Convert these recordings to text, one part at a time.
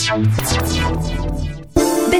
ちゃんちゃんちゃん。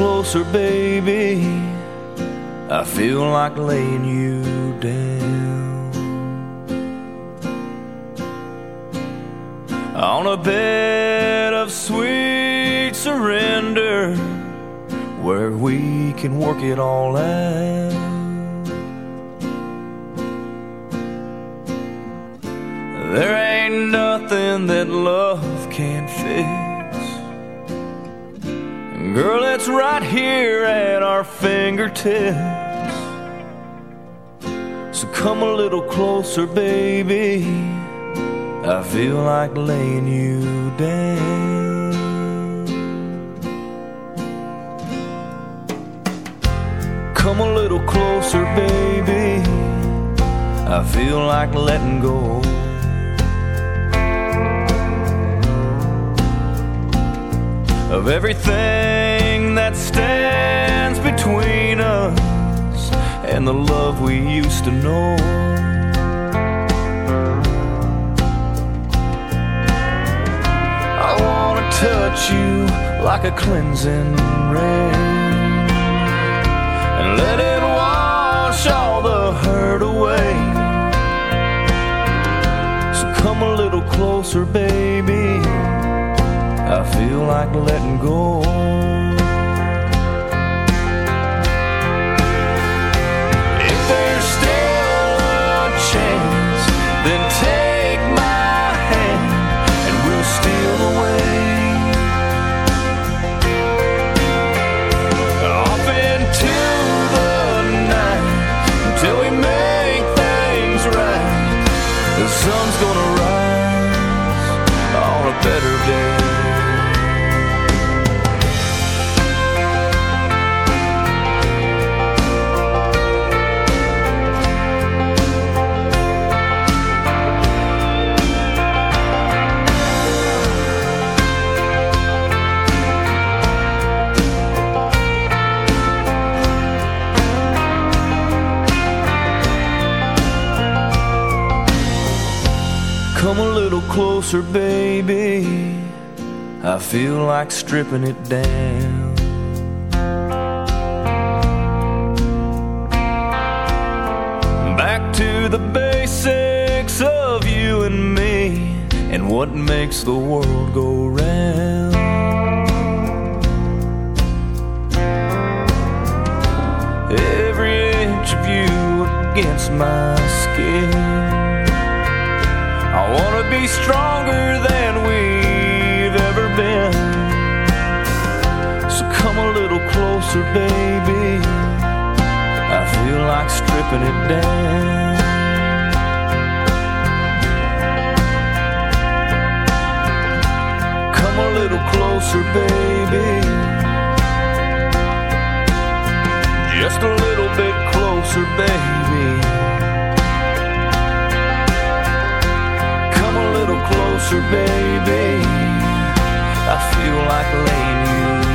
Closer, baby. I feel like laying you down on a bed of sweet surrender where we can work it all out. There ain't nothing that love can't fix. Girl, it's right here at our fingertips. So come a little closer, baby. I feel like laying you down. Come a little closer, baby. I feel like letting go. Of everything that stands between us and the love we used to know. I wanna touch you like a cleansing rain and let it wash all the hurt away. So come a little closer, baby. I feel like letting go. If there's still a chance, then take my hand and we'll steal away. Off into the night until we make things right. The sun's gonna rise on a better day. Closer, baby. I feel like stripping it down. Back to the basics of you and me and what makes the world go round. Every inch of you against my skin. I wanna be stronger than we've ever been. So come a little closer, baby. I feel like stripping it down. Come a little closer, baby. Just a little bit closer, baby. Baby. I feel like laying you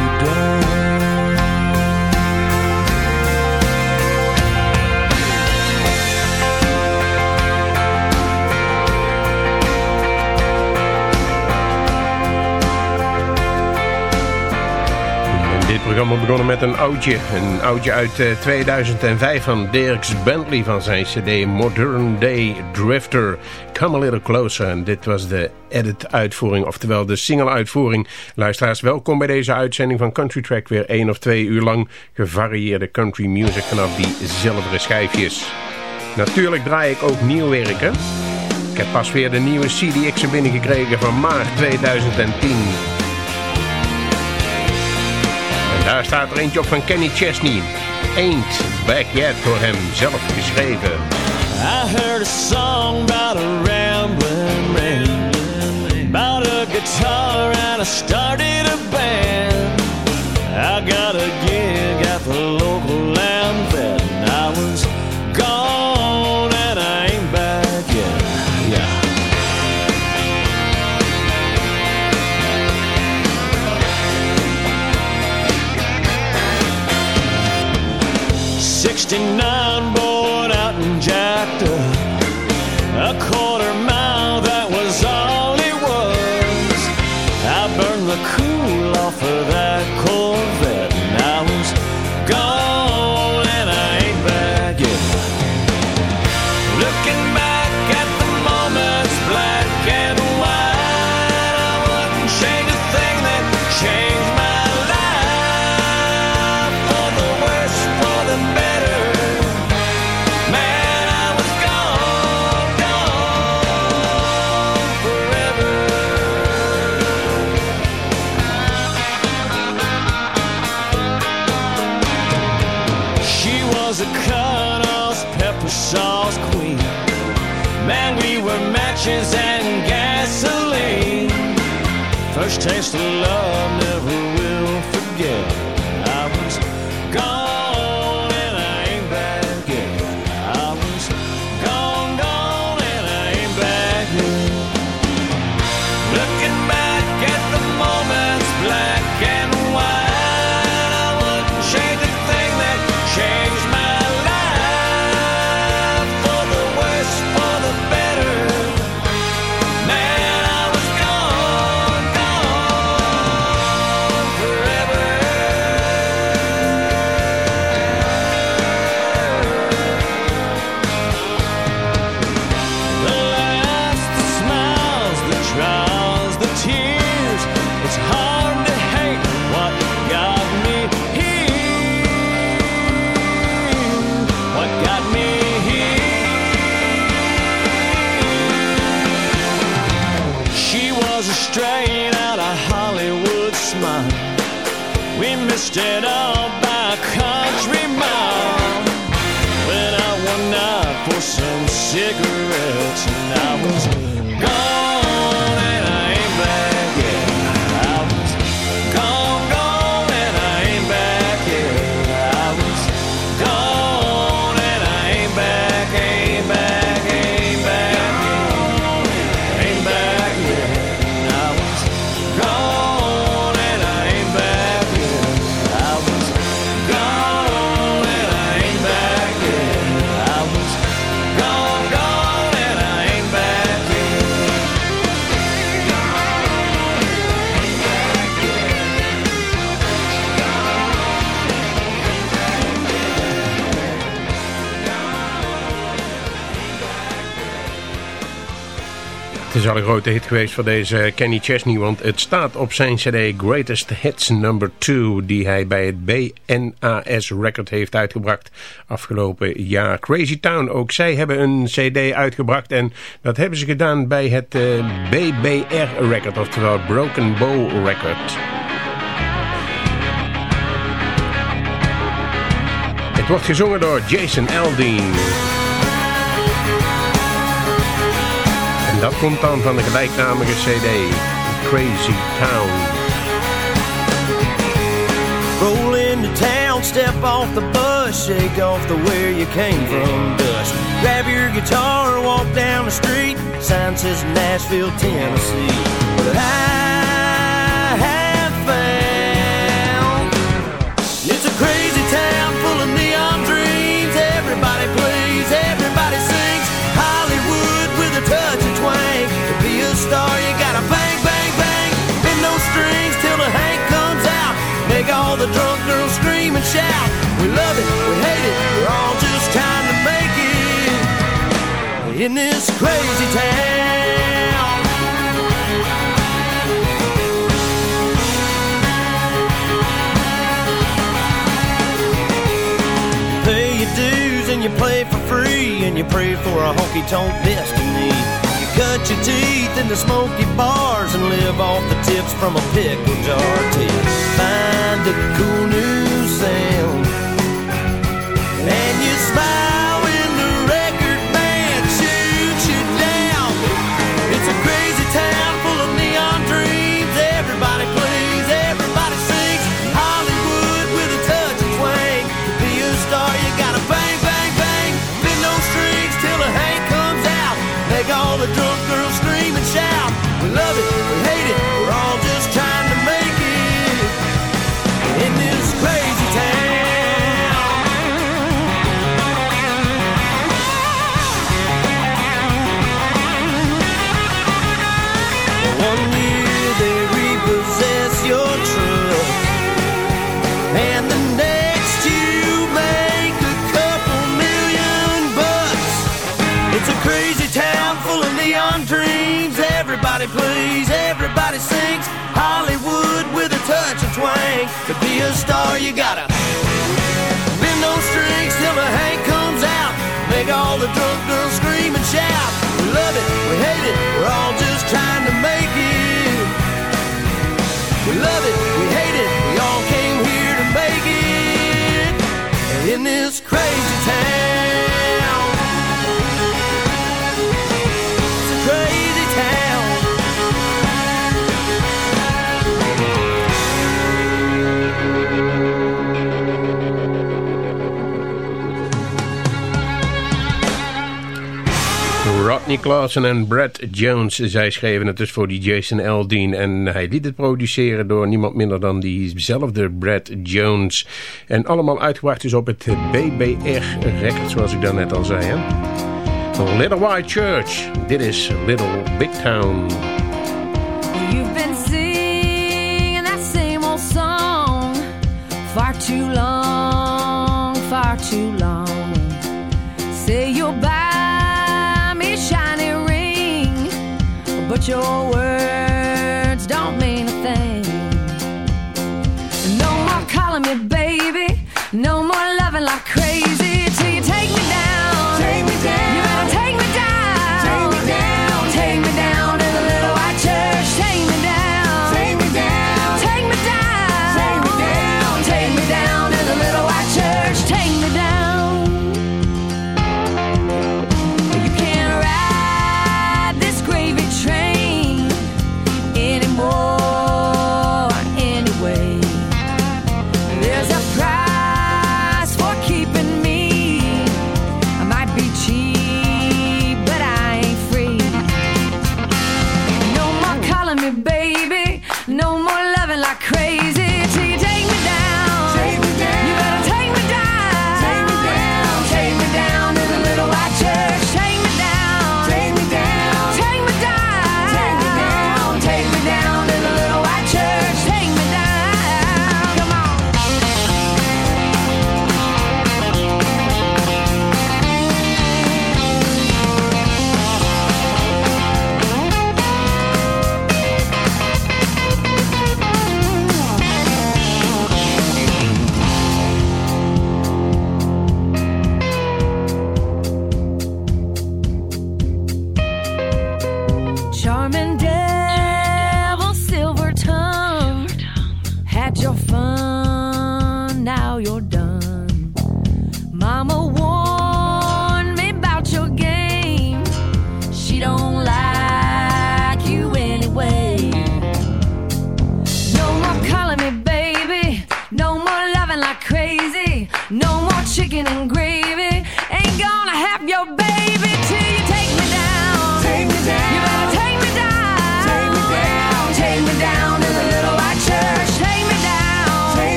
programma begonnen met een oudje. Een oudje uit eh, 2005 van Dirks Bentley van zijn cd Modern Day Drifter. Come a little closer. En dit was de edit uitvoering, oftewel de single uitvoering. Luisteraars, welkom bij deze uitzending van Country Track. Weer één of twee uur lang gevarieerde country music vanaf die zilveren schijfjes. Natuurlijk draai ik ook nieuw werk, hè? Ik heb pas weer de nieuwe er binnengekregen van maart 2010. Daar staat er eentje op van Kenny Chesney. Ain't Back Yet door hem zelf geschreven. I heard a song about a rambling man, about a guitar, and I started a band. Pepper queen. Man, we were matches and gasoline. First taste of love, is al een grote hit geweest voor deze Kenny Chesney, want het staat op zijn cd Greatest Hits Number 2, die hij bij het BNAS Record heeft uitgebracht afgelopen jaar. Crazy Town, ook zij hebben een cd uitgebracht en dat hebben ze gedaan bij het eh, BBR Record, oftewel Broken Bow Record. Het wordt gezongen door Jason Aldean. En dat komt dan van de gelijknamige CD, Crazy Town. Roll into town, step off the bus, shake off the where you came from dust. Grab your guitar, walk down the street. Sign says Nashville, Tennessee. But I have found star, you gotta bang, bang, bang. Bend those strings till the Hank comes out. Make all the drunk girls scream and shout. We love it, we hate it, we're all just trying to make it in this crazy town. Pay your dues and you play for free and you pray for a honky tonk destiny. Cut your teeth in the smoky bars and live off the tips from a pickle jar. You find a cool new you gotta Rodney Clausen en Brad Jones, zij schreven het dus voor die Jason Aldean. En hij liet het produceren door niemand minder dan diezelfde Brad Jones. En allemaal uitgebracht dus op het BBR-record, zoals ik daarnet al zei. Hè? Little White Church, dit is Little Big Town. your words.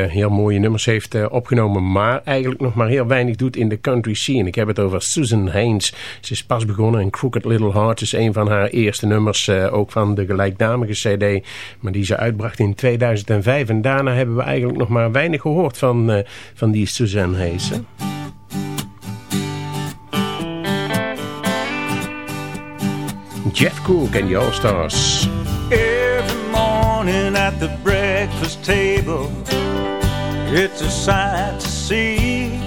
Eh, heel mooie nummers heeft eh, opgenomen, maar eigenlijk nog maar heel weinig doet in de country scene. Ik heb het over Susan Haines. Ze is pas begonnen en Crooked Little Heart is een van haar eerste nummers, eh, ook van de gelijknamige cd, maar die ze uitbracht in 2005. En daarna hebben we eigenlijk nog maar weinig gehoord van, van die Susan Haines. Jeff Cook en Your Stars. Every morning at the breakfast table. It's a sight to see.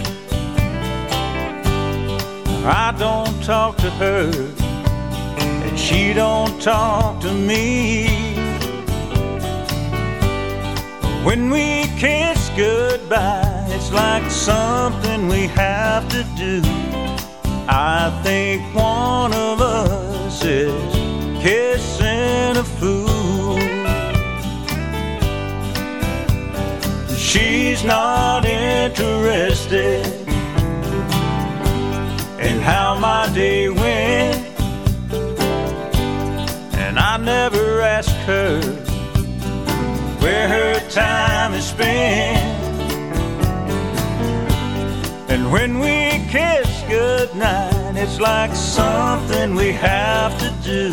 I don't talk to her, and she don't talk to me. When we kiss goodbye, it's like something we have to do. I think one of us is kissing a fool. She's not interested in how my day went. And I never ask her where her time is spent. And when we kiss goodnight, it's like something we have to do.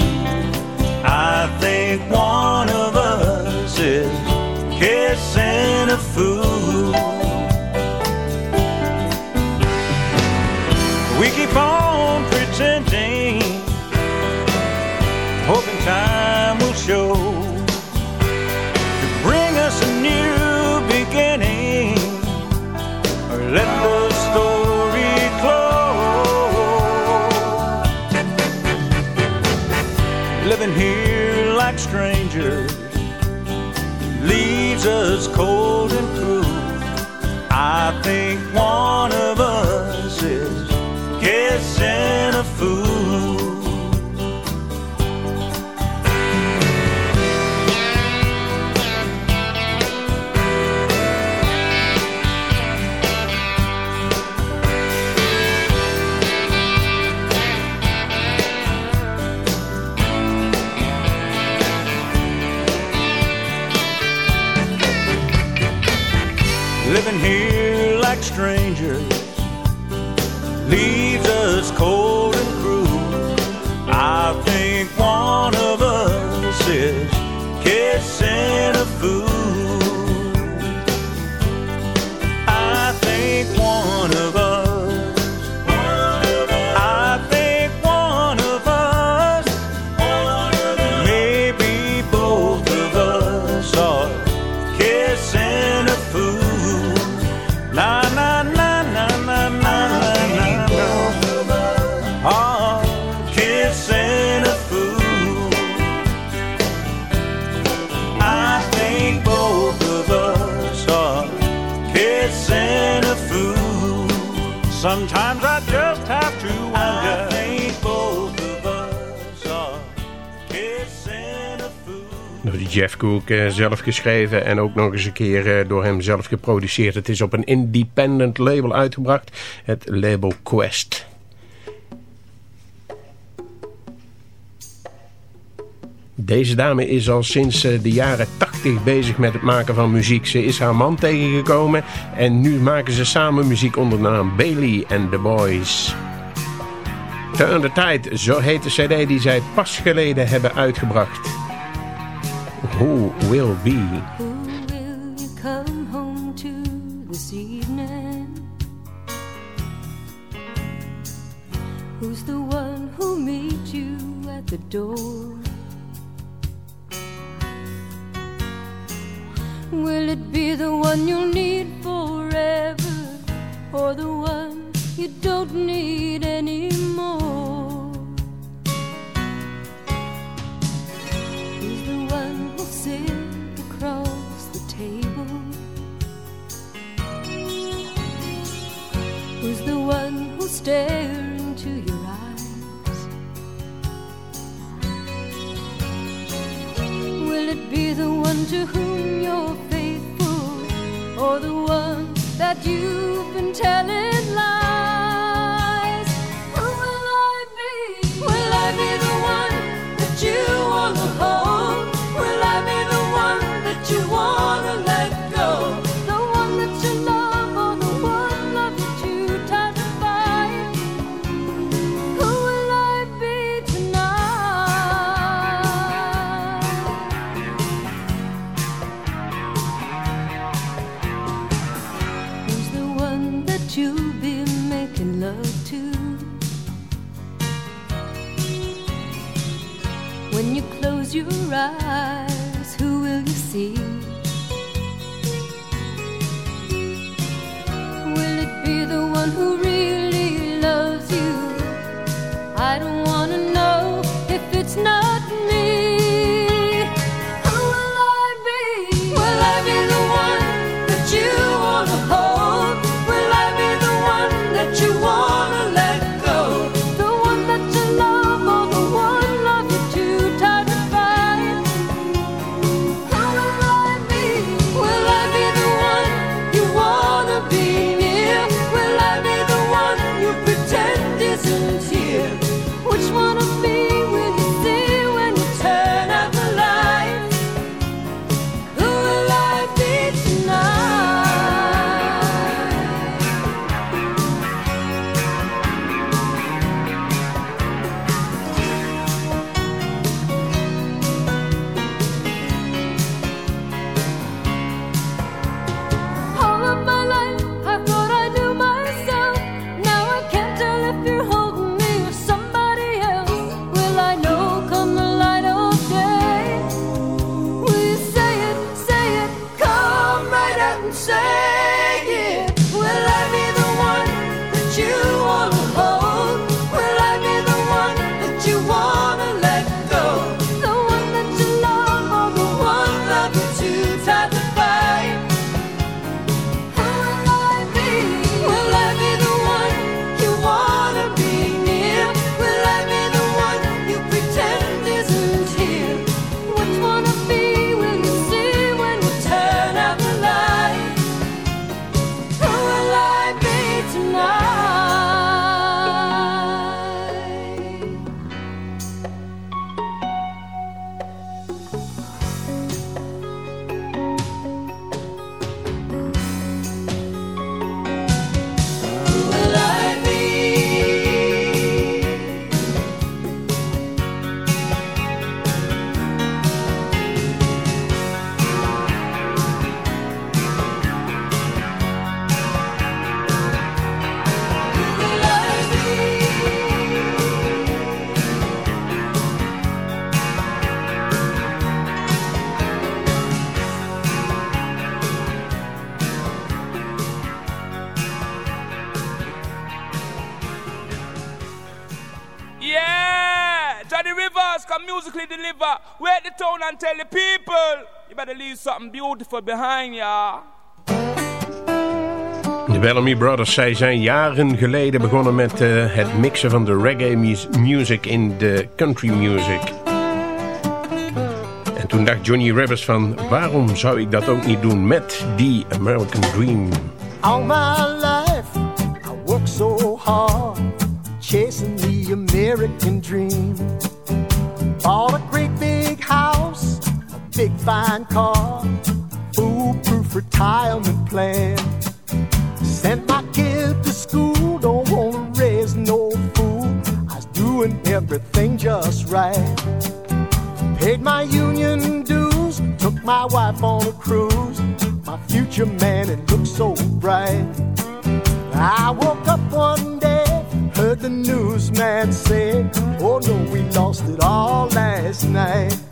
I think one of us is kissing a fool. We keep on pretending, hoping time will show leaves cold and cruel. I think one of us is kissing strangers leaves us cold Jeff Cook eh, zelf geschreven en ook nog eens een keer eh, door hem zelf geproduceerd. Het is op een independent label uitgebracht, het label Quest. Deze dame is al sinds eh, de jaren 80 bezig met het maken van muziek. Ze is haar man tegengekomen en nu maken ze samen muziek onder de naam Bailey and the Boys. Turn the Tide, zo heet de cd die zij pas geleden hebben uitgebracht. Who will be? Who will you come home to this evening? Who's the one who'll meet you at the door? Will it be the one you'll need forever or the one you don't need anymore? One who'll stare into your eyes? Will it be the one to whom you're faithful or the one that you've been telling snow. something beautiful behind ya. De Bellamy Brothers, zij zijn jaren geleden begonnen met eh, het mixen van de reggae music in de country music. En toen dacht Johnny Rivers van, waarom zou ik dat ook niet doen met die American Dream? All my life, I work so hard, chasing the American Dream. All big fine car, foolproof retirement plan. Sent my kid to school, don't wanna raise no fool. I was doing everything just right. Paid my union dues, took my wife on a cruise. My future man, it looked so bright. I woke up one day, heard the newsman say, Oh no, we lost it all last night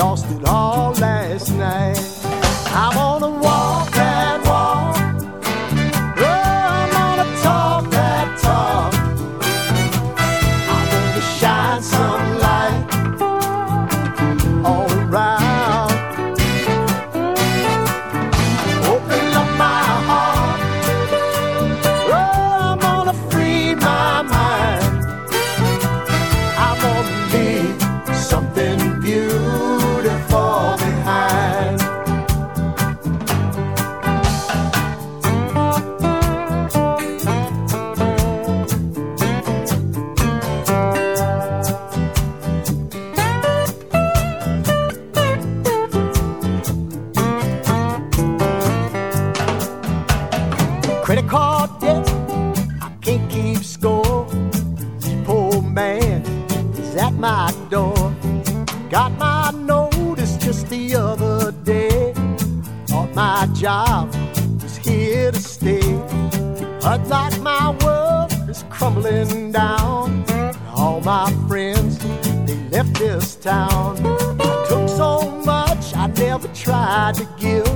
lost it all last night. I wanna falling down. All my friends, they left this town. I took so much I never tried to give.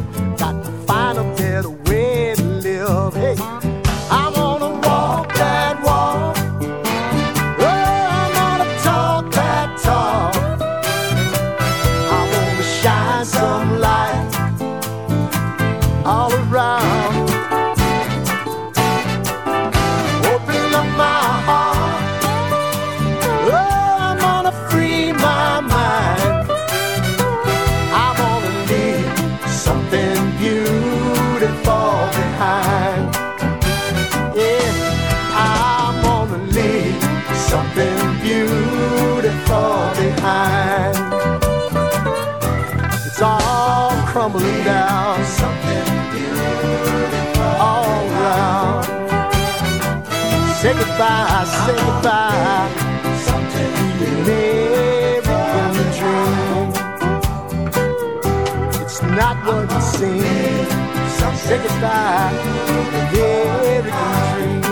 Say goodbye to the American dream.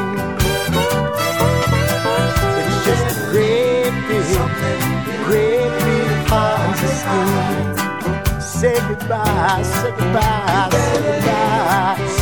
It's just a great big, great big Ponzi scheme. Say goodbye, say goodbye, say goodbye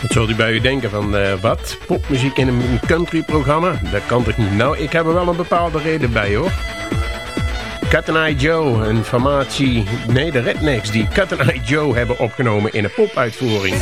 Wat zult u bij u denken van eh, wat? Popmuziek in een countryprogramma? Dat kan toch niet? Nou, ik heb er wel een bepaalde reden bij hoor. Cut and Eye Joe, een formatie... Nee, de Rednecks die Cut and Eye Joe hebben opgenomen in een popuitvoering.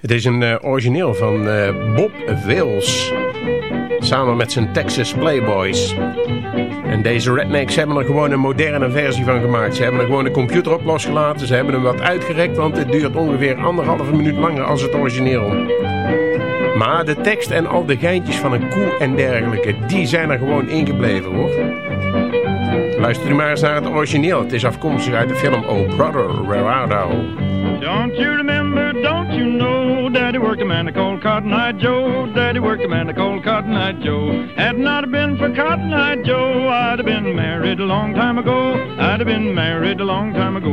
Het is een eh, origineel van eh, Bob Wills. Samen met zijn Texas Playboys. En deze rednecks hebben er gewoon een moderne versie van gemaakt. Ze hebben er gewoon de computer op losgelaten. Ze hebben hem wat uitgerekt, want het duurt ongeveer anderhalve minuut langer als het origineel. Maar de tekst en al de geintjes van een koe en dergelijke, die zijn er gewoon ingebleven hoor. Luister u maar eens naar het origineel. Het is afkomstig uit de film Oh Brother, Where Art Thou? Don't you remember, Daddy worked a man a cold Cotton Eye Joe. Daddy worked a man a cold Cotton Eye Joe. Had not have been for Cotton Eye Joe, I'd have been married a long time ago. I'd have been married a long time ago.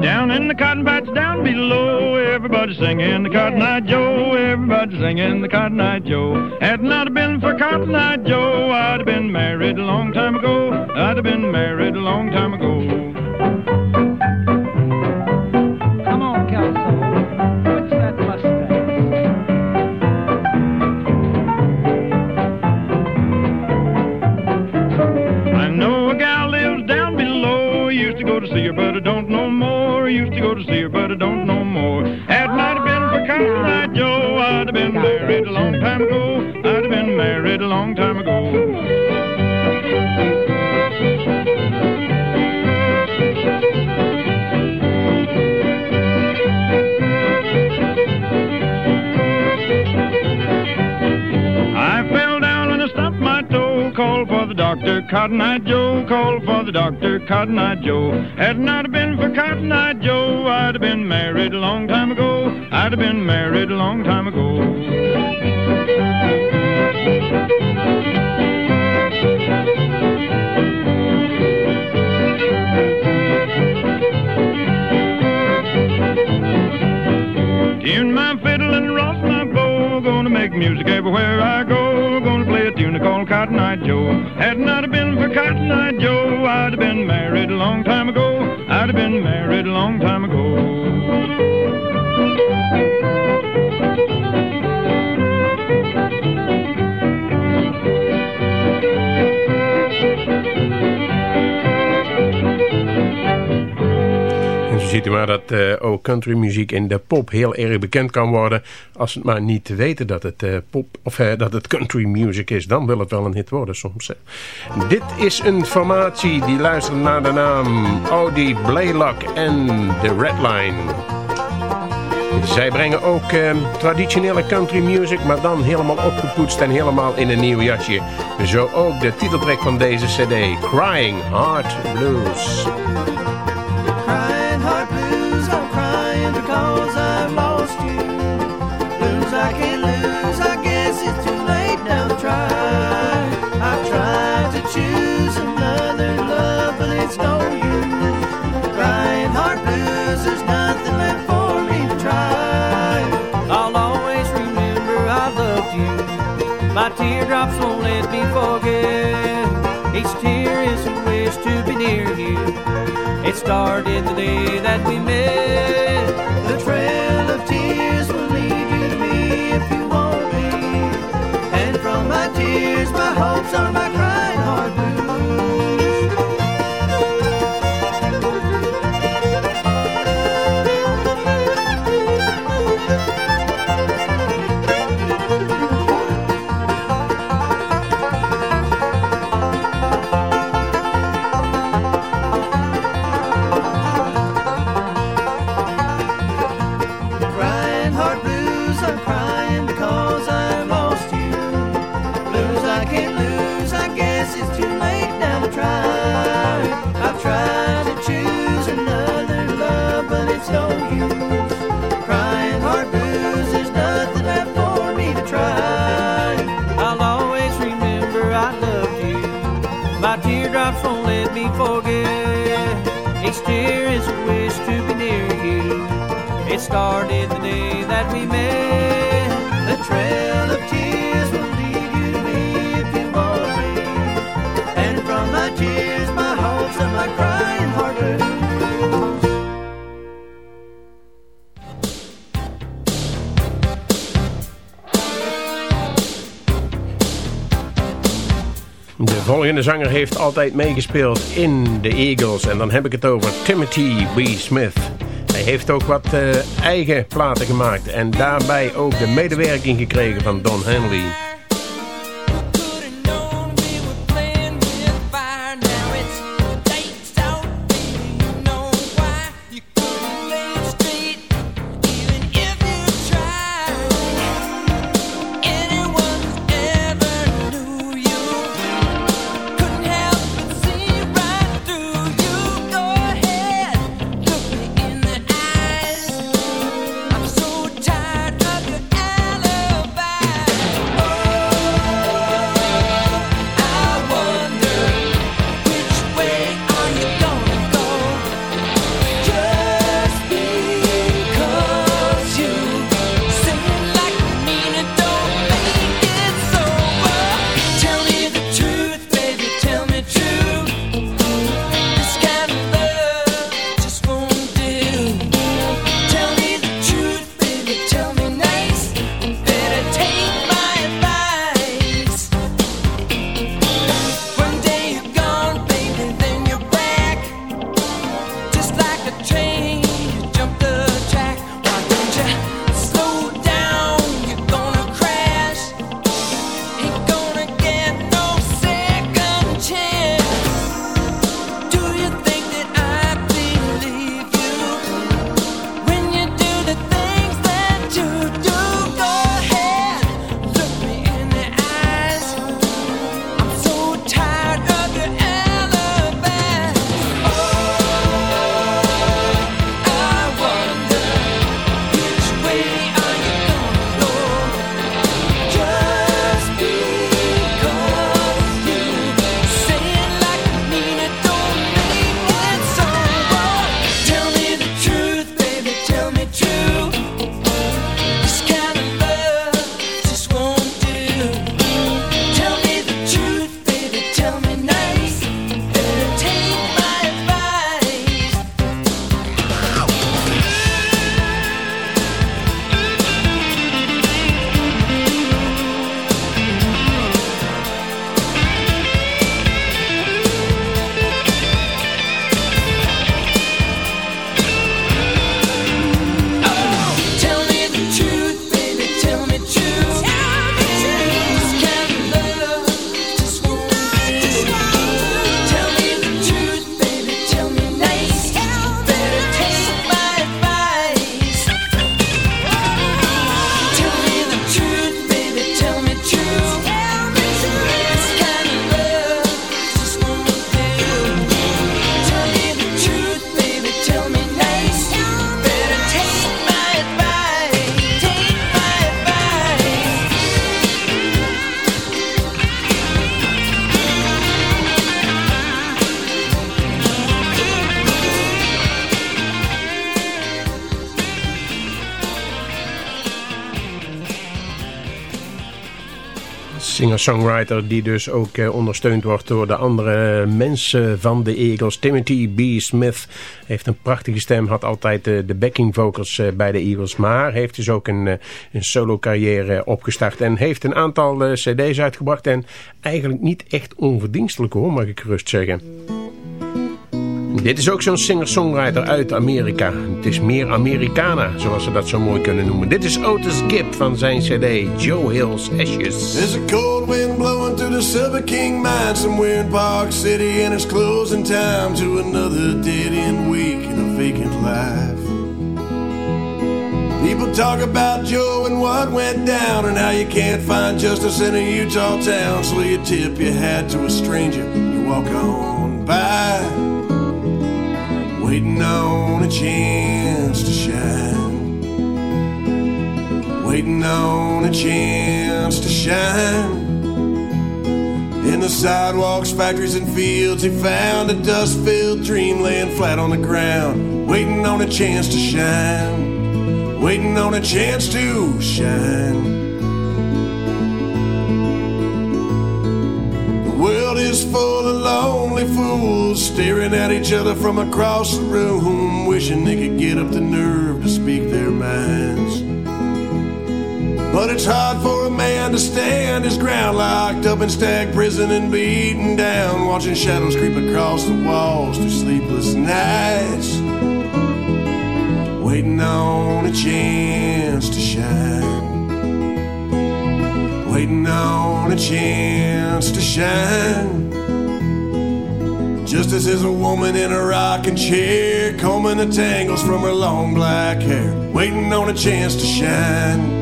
Down in the cotton patch down below, everybody singing the Cotton Eye Joe. Everybody singing the Cotton Eye Joe. Had not been for Cotton Eye Joe, I'd have been married a long time ago. I'd have been married a long time ago. Come on, Kelso. What's that mustache? I know a gal lives down below. Used to go to see her, but I don't know more. Used to go to see her, doctor, Cotton Eye Joe. Called for the doctor, Cotton Eye Joe. Had not have been for Cotton Eye Joe, I'd have been married a long time ago. I'd have been married a long time ago. Tune my fiddle and rock my bow. Gonna make music everywhere I go. Gonna play a tune called Cotton Eye Joe. Eye Joe, I'd have been married a long time ago. I'd have been married a long time ago. Ziet u maar dat eh, ook countrymuziek in de pop heel erg bekend kan worden. Als het maar niet weten dat het, eh, pop, of, eh, dat het country music is. Dan wil het wel een hit worden soms. Dit is een formatie die luistert naar de naam Audi Blaylock en The Red Line. Zij brengen ook traditionele country music, maar dan helemaal opgepoetst en helemaal in een nieuw jasje. Zo ook de titeltrack van deze cd, Crying Heart Blues. Crying heart blues, I'm crying because I've lost you. Blues I can't lose, I guess it's too late now try. I've tried to choose another love, but it's no use. Crying heart blues, there's nothing left for me to try. I'll always remember I loved you. My teardrops won't let me forget. Each tear is a wish to be near you. Started the day that we met. The trail of tears will lead you to me if you want me. And from my tears, my hopes are my crying heart blues. Forget. Volgende zanger heeft altijd meegespeeld in de Eagles. En dan heb ik het over Timothy B. Smith. Hij heeft ook wat eh, eigen platen gemaakt. En daarbij ook de medewerking gekregen van Don Henley. Singer-songwriter die dus ook eh, ondersteund wordt door de andere mensen van de Eagles. Timothy B. Smith heeft een prachtige stem, had altijd de, de backing vocals eh, bij de Eagles. Maar heeft dus ook een, eh, een solo carrière opgestart en heeft een aantal eh, cd's uitgebracht. En eigenlijk niet echt onverdienstelijk hoor, mag ik gerust zeggen. Dit is ook zo'n singer-songwriter uit Amerika. Het is meer Americana, zoals ze dat zo mooi kunnen noemen. Dit is Otis Gibb van zijn cd Joe Hill's Ashes. There's a cold wind blowing through the Silver King mine somewhere in Park City, and it's closing time to another dead end week in a vacant life. People talk about Joe and what went down, and how you can't find justice in a Utah town, so you tip your hat to a stranger, you walk on by, waiting on a chance to shine waiting on a chance to shine. In the sidewalks, factories, and fields, he found a dust filled dream laying flat on the ground, waiting on a chance to shine, waiting on a chance to shine. World is full of lonely fools staring at each other from across the room, wishing they could get up the nerve to speak their minds. But it's hard for a man to stand his ground, locked up in stag prison and beaten down, watching shadows creep across the walls through sleepless nights, waiting on a chance to shine, waiting on a chance to shine. Just as there's a woman in a rocking chair, combing the tangles from her long black hair, waiting on a chance to shine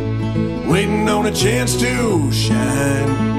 waiting on a chance to shine.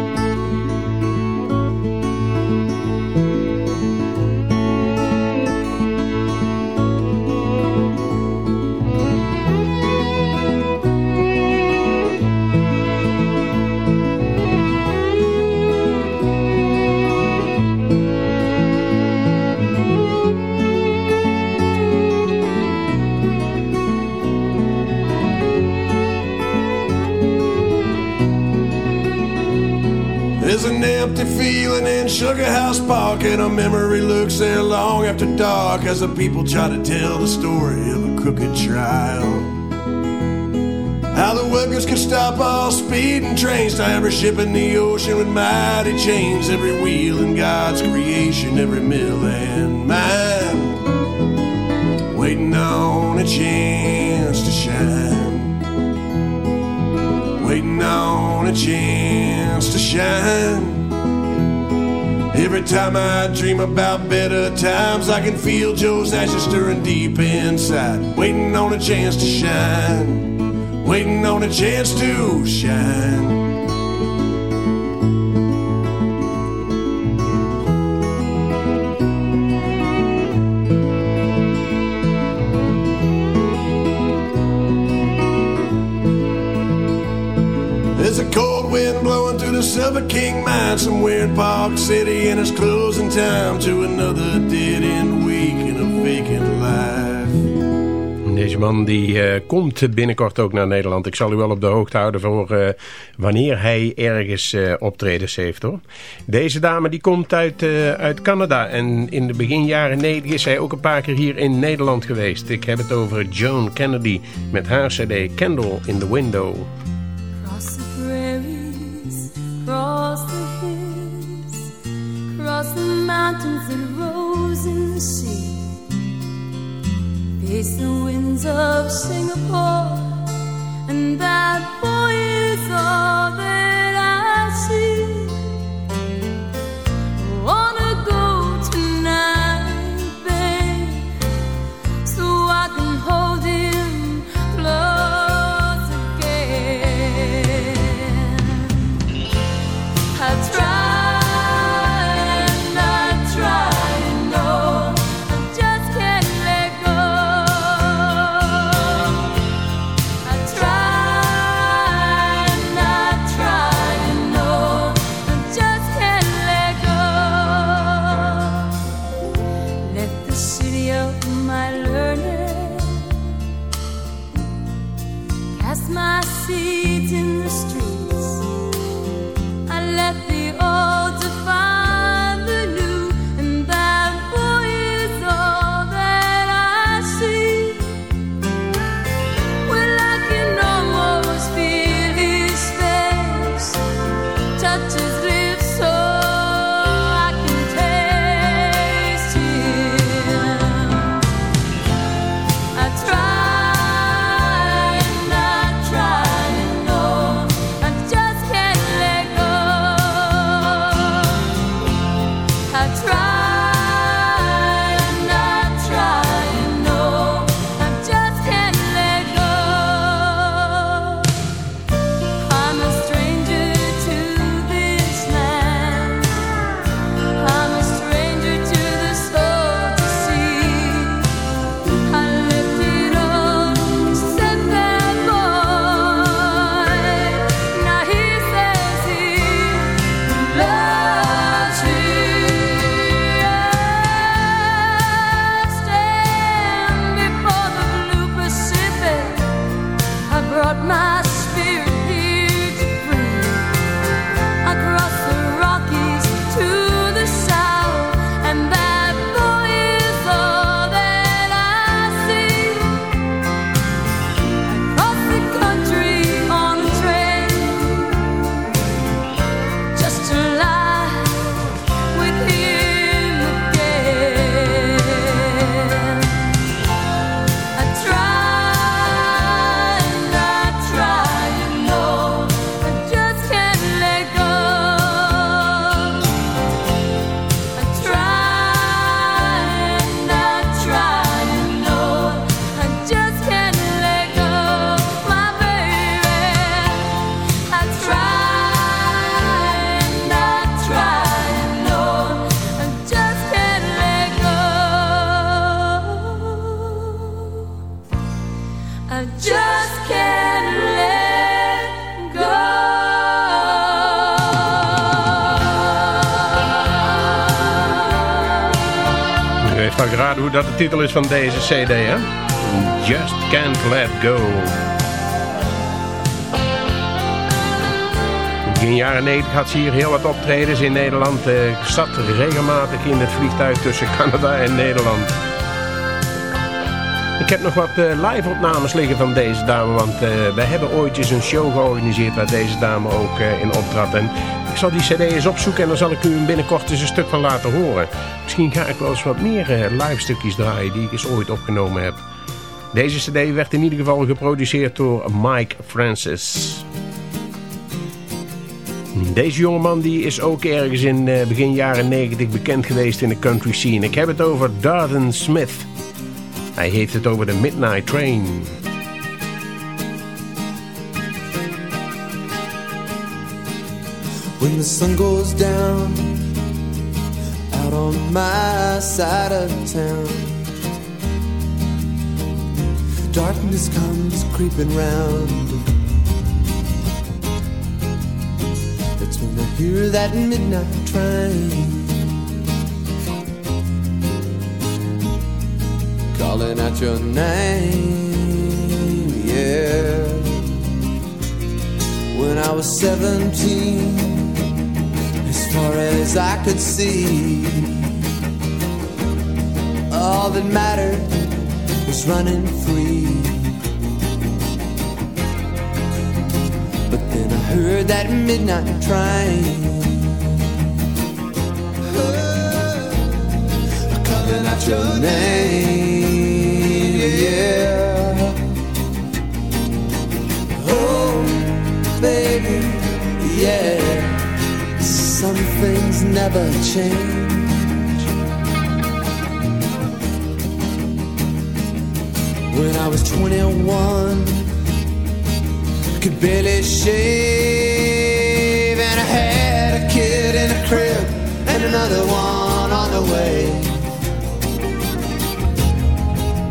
Sugar House Park, and a memory looks there long after dark as the people try to tell the story of a crooked trial. How the workers could stop all speeding trains to every ship in the ocean with mighty chains, every wheel in God's creation, every mill and mine, waiting on a chance to shine waiting on a chance to shine. Every time I dream about better times, I can feel Joe's ashes stirring deep inside. Waiting on a chance to shine, waiting on a chance to shine. There's a cold wind blowing through the Silver King and to another dead week in a life. Deze man die eh, komt binnenkort ook naar Nederland. Ik zal u wel op de hoogte houden voor eh, wanneer hij ergens eh, optredens heeft hoor. Deze dame die komt uit, uit Canada en in de begin jaren 90 is hij ook een paar keer hier in Nederland geweest. Ik heb het over Joan Kennedy met haar cd Candle in the Window. Cross the mountains that rose in the sea. Face the winds of Singapore, and that boy is all that I see. Wanna dat de titel is van deze cd, hè? Just Can't Let Go. In de jaren 90 had ze hier heel wat optredens in Nederland. Eh, Ik zat regelmatig in het vliegtuig tussen Canada en Nederland. Ik heb nog wat eh, live-opnames liggen van deze dame, want eh wij hebben ooit eens een show georganiseerd waar deze dame ook in optrad. En ik zal die cd eens opzoeken en dan zal ik u binnenkort eens een stuk van laten horen. Misschien ga ik wel eens wat meer eh, live stukjes draaien die ik eens ooit opgenomen heb. Deze cd werd in ieder geval geproduceerd door Mike Francis. Deze jongeman die is ook ergens in eh, begin jaren 90 bekend geweest in de country scene. Ik heb het over Darden Smith. Hij heeft het over de Midnight Train. When the sun goes down on my side of town, darkness comes creeping round. That's when I hear that midnight train calling out your name. Yeah. When I was 17 as far as I could see. All that mattered was running free. But then I heard that midnight train calling out your name. Yeah. Oh, baby, yeah. Some things never change. When I was 21, could barely shave, and I had a kid in a crib and another one on the way.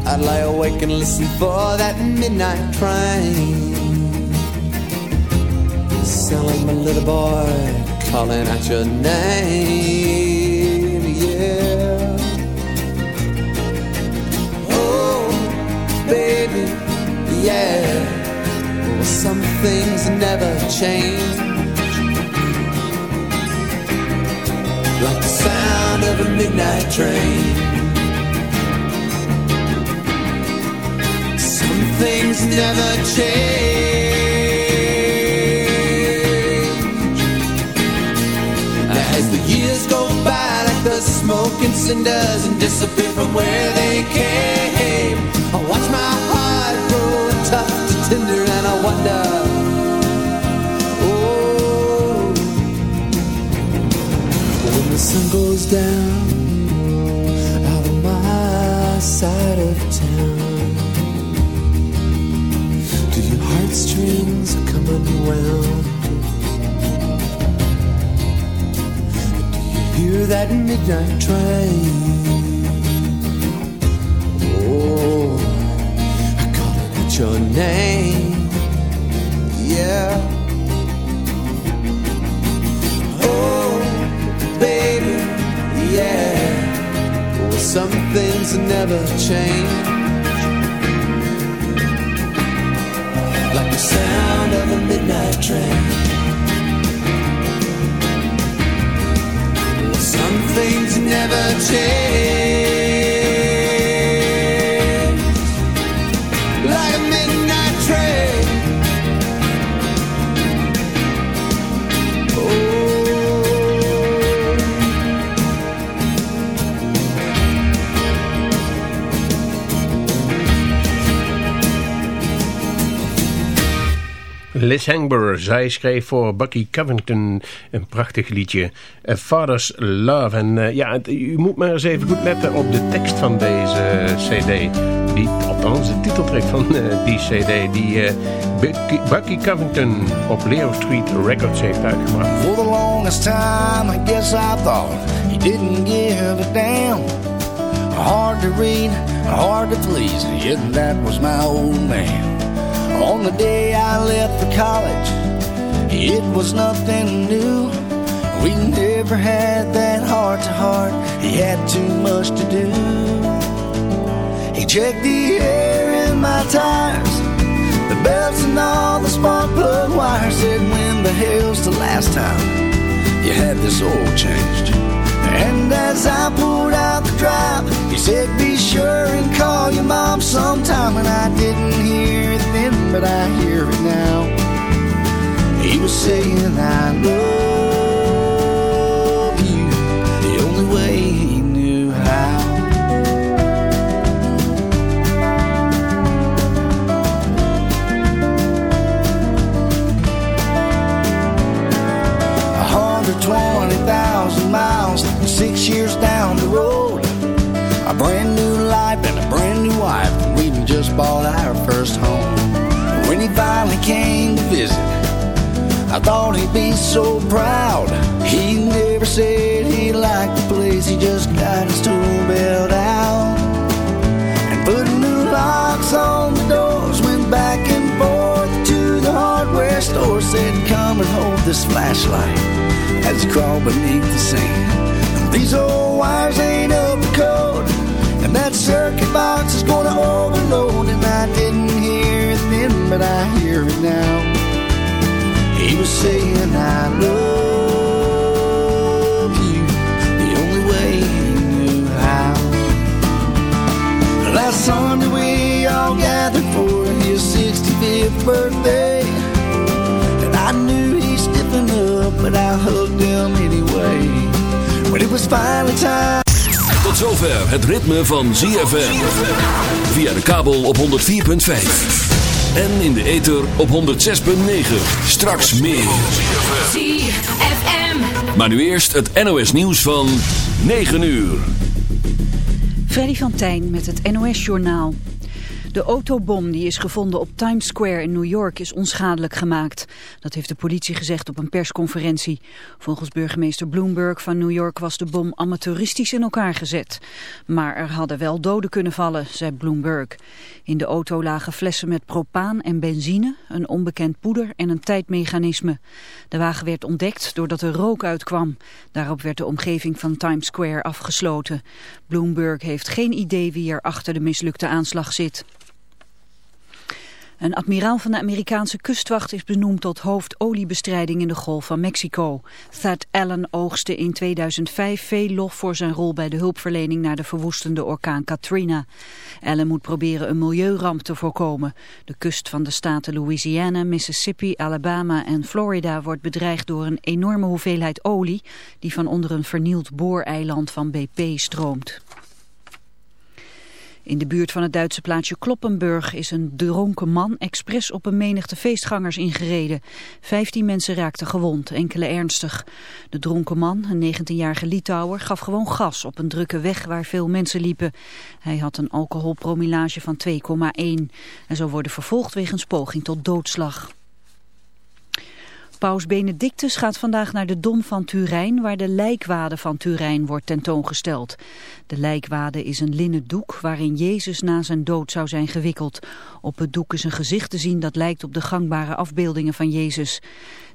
I'd lie awake and listen for that midnight train. Like my little boy calling out your name, baby, yeah. Well, some things never change. Like the sound of a midnight train. Some things never change. As the years go by, like the smoke and cinders, and disappear from where they came. Oh, I watch tender, and I wonder. Oh, when the sun goes down out of my side of town, do your heartstrings come unwound? Do you hear that midnight train. Oh, your name. Yeah. Oh, baby, yeah. Well, some things never change. Like the sound of a midnight train. Some things never change. Liz Hangber, zij schreef voor Bucky Covington een prachtig liedje. A Father's Love. En eh, ja, u moet maar eens even goed letten op de tekst van deze cd. Die, althans, de titeltrack van eh, die cd. Die eh, Bucky, Covington op Leo Street Records heeft uitgebracht. For the longest time, I guess I thought he didn't give a damn hard to read, hard to please, yet that was my old man. On the day I left for college, it was nothing new. We never had that heart to heart, he had too much to do. He checked the air in my tires, the belts and all the spark plug wires. Said, when the hell's the last time you had this oil changed? And as I pulled out the drive, he said, but I hear it now. He was saying, I love you the only way he knew how. A hundred twenty thousand miles, six years down the road. A brand new life and a brand new wife. We just bought our came to visit, I thought he'd be so proud. He never said he liked the place, he just got his tool belt out. And put new locks on the doors, went back and forth to the hardware store. Said, come and hold this flashlight as he crawled beneath the sand. These old wires ain't up to code, and that circuit box is gonna overload. And I didn't then, but I hear it now. He was saying, I love you the only way he knew how. Last Sunday we all gathered for his 65th birthday. And I knew he's stiffened up, but I hugged him anyway. When it was finally time. Tot zover het ritme van ZFM. Via de kabel op 104.5. En in de ether op 106.9. Straks meer. ZFM. Maar nu eerst het NOS nieuws van 9 uur. Freddy van Tijn met het NOS-journaal. De autobom die is gevonden op Times Square in New York is onschadelijk gemaakt. Dat heeft de politie gezegd op een persconferentie. Volgens burgemeester Bloomberg van New York was de bom amateuristisch in elkaar gezet. Maar er hadden wel doden kunnen vallen, zei Bloomberg. In de auto lagen flessen met propaan en benzine, een onbekend poeder en een tijdmechanisme. De wagen werd ontdekt doordat er rook uitkwam. Daarop werd de omgeving van Times Square afgesloten. Bloomberg heeft geen idee wie er achter de mislukte aanslag zit. Een admiraal van de Amerikaanse kustwacht is benoemd tot hoofd oliebestrijding in de Golf van Mexico. Thad Allen oogste in 2005 veel lof voor zijn rol bij de hulpverlening naar de verwoestende orkaan Katrina. Allen moet proberen een milieuramp te voorkomen. De kust van de staten Louisiana, Mississippi, Alabama en Florida wordt bedreigd door een enorme hoeveelheid olie die van onder een vernield booreiland van BP stroomt. In de buurt van het Duitse plaatsje Kloppenburg is een dronken man expres op een menigte feestgangers ingereden. Vijftien mensen raakten gewond, enkele ernstig. De dronken man, een 19-jarige Litouwer, gaf gewoon gas op een drukke weg waar veel mensen liepen. Hij had een alcoholpromillage van 2,1 en zou worden vervolgd wegens poging tot doodslag. Paus Benedictus gaat vandaag naar de Dom van Turijn, waar de lijkwade van Turijn wordt tentoongesteld. De lijkwade is een linnen doek waarin Jezus na zijn dood zou zijn gewikkeld. Op het doek is een gezicht te zien dat lijkt op de gangbare afbeeldingen van Jezus.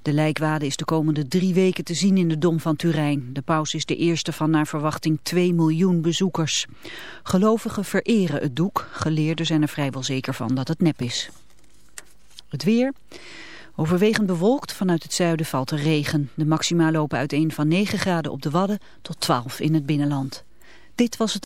De lijkwade is de komende drie weken te zien in de Dom van Turijn. De paus is de eerste van naar verwachting 2 miljoen bezoekers. Gelovigen vereren het doek, geleerden zijn er vrijwel zeker van dat het nep is. Het weer... Overwegend bewolkt, vanuit het zuiden valt er regen. De maxima lopen uiteen van 9 graden op de Wadden tot 12 in het binnenland. Dit was het